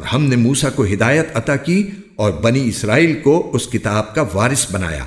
اور ہم نے موسا کو ہدایت عطا کی اور بنی اسرائیل کو اس کتاب کا وارث بنایا۔